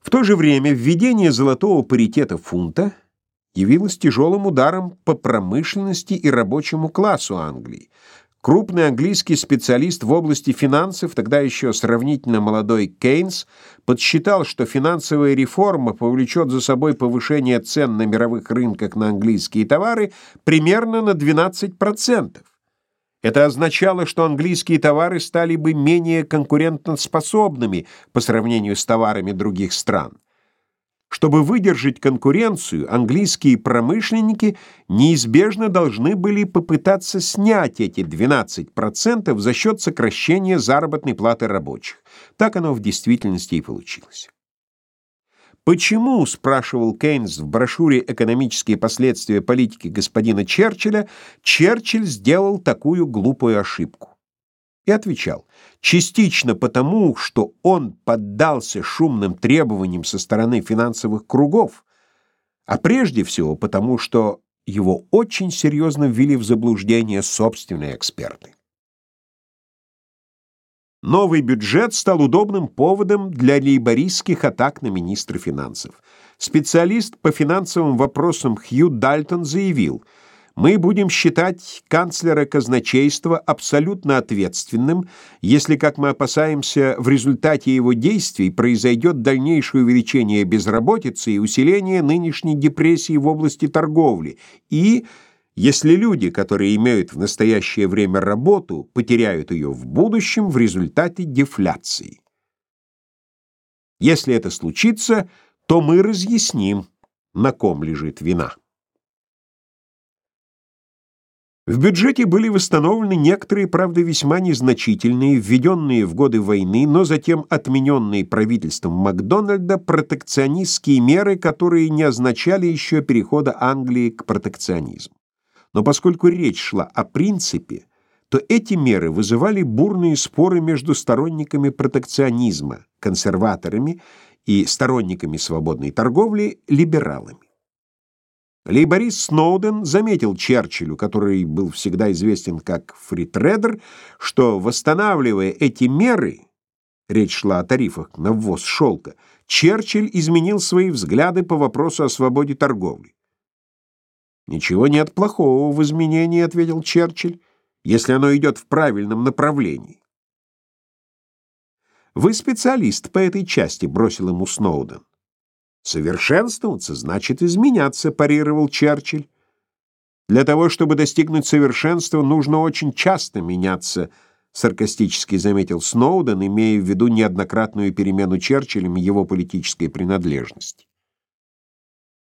В то же время введение золотого паритета фунта явилось тяжелым ударом по промышленности и рабочему классу Англии. Крупный английский специалист в области финансов, тогда еще сравнительно молодой Кейнс, подсчитал, что финансовая реформа повлечет за собой повышение цен на мировых рынках на английские товары примерно на 12%. Это означало, что английские товары стали бы менее конкурентоспособными по сравнению с товарами других стран. Чтобы выдержать конкуренцию, английские промышленники неизбежно должны были попытаться снять эти 12% за счет сокращения заработной платы рабочих. Так оно в действительности и получилось. Почему, спрашивал Кейнс в брошюре «Экономические последствия политики господина Черчилля», Черчилль сделал такую глупую ошибку? И отвечал, частично потому, что он поддался шумным требованиям со стороны финансовых кругов, а прежде всего потому, что его очень серьезно ввели в заблуждение собственные эксперты. Новый бюджет стал удобным поводом для лейбористских атак на министра финансов. Специалист по финансовым вопросам Хью Дальтон заявил, «Мы будем считать канцлера казначейства абсолютно ответственным, если, как мы опасаемся, в результате его действий произойдет дальнейшее увеличение безработицы и усиление нынешней депрессии в области торговли и если люди, которые имеют в настоящее время работу, потеряют ее в будущем в результате дефляции. Если это случится, то мы разъясним, на ком лежит вина. В бюджете были восстановлены некоторые, правда, весьма незначительные, введенные в годы войны, но затем отмененные правительством Макдональда протекционистские меры, которые не означали еще перехода Англии к протекционизму. Но поскольку речь шла о принципе, то эти меры вызывали бурные споры между сторонниками протекционизма, консерваторами и сторонниками свободной торговли, либералами. Лейборист Сноуден заметил Черчиллю, который был всегда известен как фритрейдер, что, восстанавливая эти меры, речь шла о тарифах на ввоз шелка, Черчилль изменил свои взгляды по вопросу о свободе торговли. «Ничего нет плохого в изменении», — ответил Черчилль, «если оно идет в правильном направлении». «Вы специалист по этой части», — бросил ему Сноуден. «Совершенствоваться значит изменяться», — парировал Черчилль. «Для того, чтобы достигнуть совершенства, нужно очень часто меняться», — саркастически заметил Сноуден, имея в виду неоднократную перемену Черчиллем его политической принадлежности.